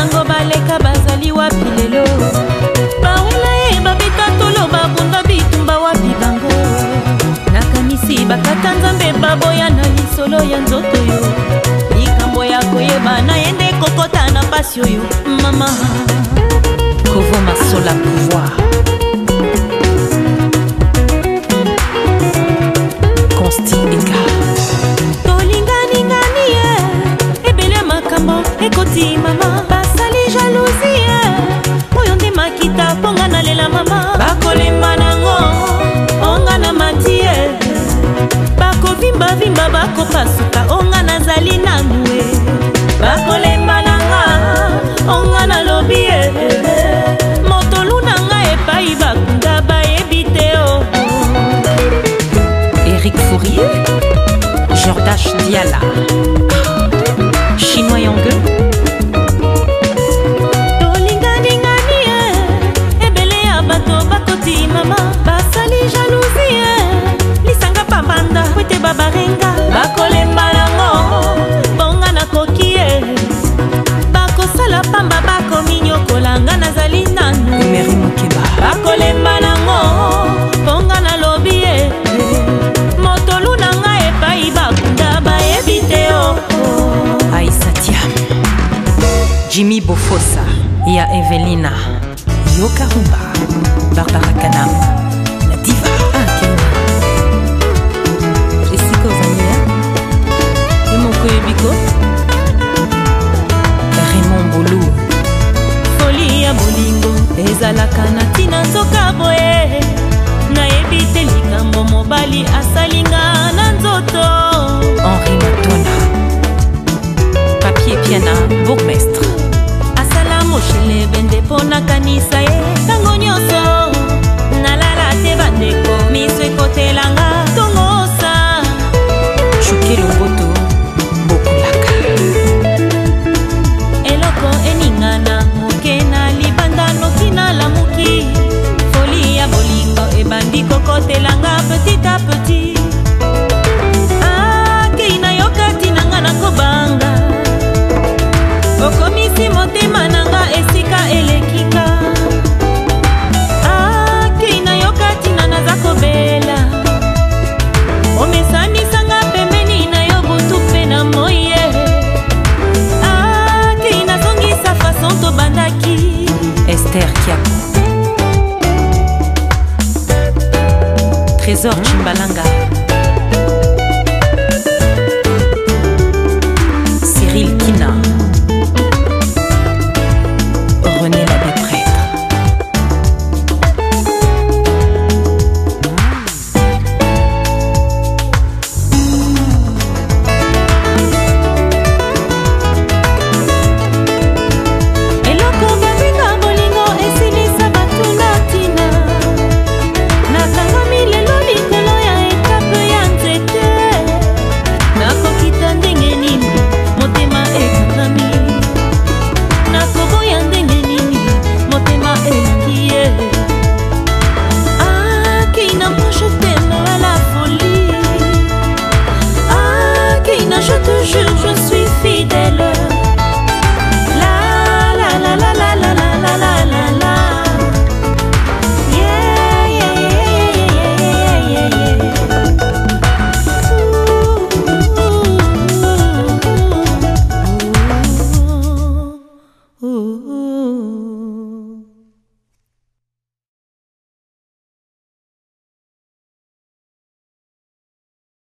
sango baleka bazali wapi lelo bawela ye babeta tolo babunda bitumba wapi bango nakanisi bakata nzambe baboya na lisolo ya nzoto yo likambo ya koyeba naye nde kokota na mpasi oyo mama kovo masola pouvoir jalousie oyo nde makita mponga nalela mama bakolemba nango onga na matie bakovimbavimba bakopasuka onga nazali nanu e bakolemba nanga onga nalobi e motolu nanga epai bakunda bayebi te o erik fourier jordache diala ya evelina yoka rumba barbara kanam la diva akena esika ozali ya yo moko yebiko raymond bolu foli ya bolingo ezalaka na ntina nzoka boye nayebi te likambo mobali asalinga na nzoto henri matona papier piana bourgmestre Say. trésor chimbalanga